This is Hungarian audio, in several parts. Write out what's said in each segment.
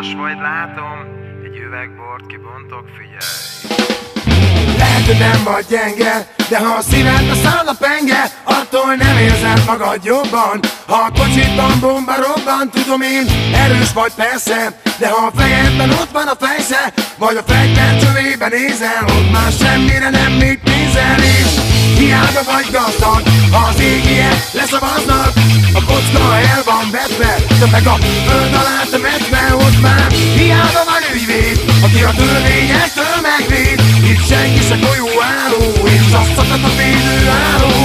Dühös vagy, látom, egy üvegbort kibontok, figyelj. Lehet, hogy nem vagy gyenge, de ha a szíved a száll penge, attól nem érzed magad jobban. Ha a kocsitban bomba robban, tudom én, erős vagy persze, de ha a fejedben ott van a fejsze, vagy a fegyver csövében nézel, ott már semmire nem mit nézel, és hiába vagy ha az égiek leszavaznak, a kocka el van vetve, de meg a föld alá temetve, ott már hiába van ügyvéd, aki a törvényektől megvéd, itt senki se golyó álló, és azt szakad a védő álló,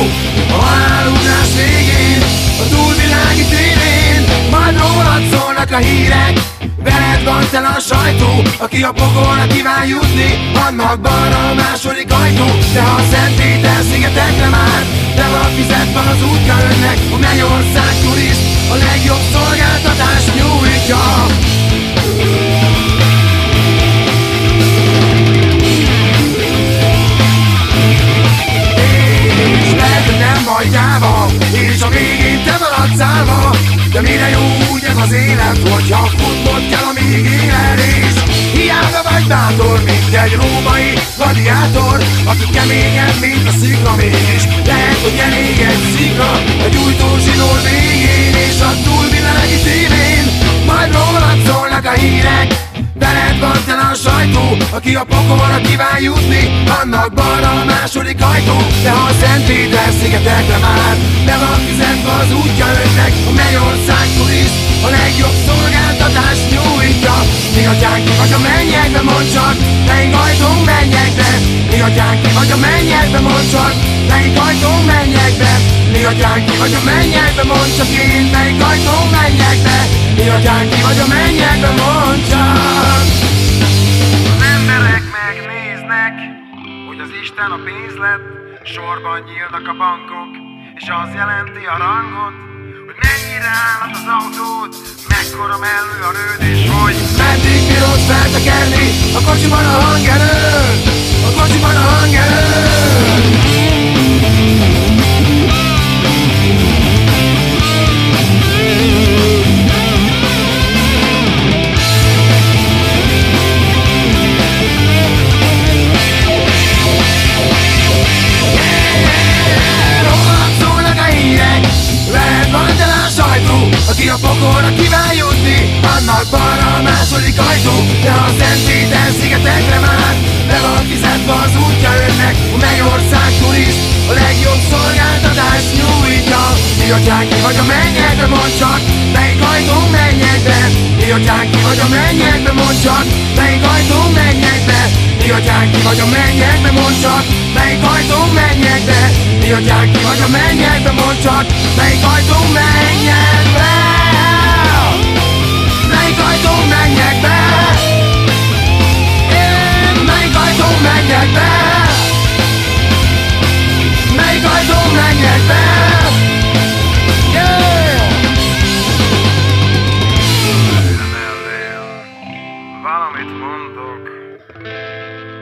a haláludás végén, a túlvilági tévén, majd rólad szólnak a hírek, Van tele a sajtó, aki a pokolra kíván jutni. Annak balra a második ajtó De ha a Szent Péter szigetekre már De van fizetve az útja önnek A mennyország turist A legjobb szolgáltatást nyújtja. És lehet, nem vagy gyáva És a végén te maradsz állva De mire jó úgy ez az élet Hogyha futnod kell, bátor Mint egy római gladiátor Aki keményebb, mint a szikla Mégis. Lehet, hogy elég egy szikla Egy újtó zsinór végén És a túlvilági tévén Majd rólad szólnak a hírek Veled van tele a sajtó, aki a pokolra kíván jutni Annak balra a második ajtó. De ha a Szent szigetekre már De van fizetve az útja önnek atyánk ki vagy a mennyekbe mond csak Melyik ajtón mennyekbe? Mi atyánk ki vagy a mennyekbe mond csak Melyik ajtón mennyekbe? Mi atyánk ki vagy a mennyekbe mond csak én Melyik ajtón mennyekbe? Mi atyánk ki vagy a mennyekbe mond csak Az emberek megnéznek, hogy az Isten a pénz lett, sorban nyílnak a bankok, és az jelenti a rangot, hogy mennyire állat az autót, mekkora mellő a rőd, és hogy Bírod feltekerni a kocsiban a hangerő A kocsiban a hangerő. Rólad szólnak a hírek Veled van tele a sajtó Aki a pokolra kíván jutni Annak balra a második ajtó Fizetve az útja önnek A mennyország turist A legjobb szolgáltatást nyújtja. Mi atyánk ki vagy a mennyekbe mond csak? Melyik ajtó mennyekbe Mi atyánk ki vagy a mennyekbe mond csak? Melyik ajtó mennyekbe Mi atyánk ki vagy a mennyekbe mond csak? Melyik ajtó mennyekbe Mi atyánk ki vagy a mennyekbe mond csak? Melyik ajtó mennyekbe Dog.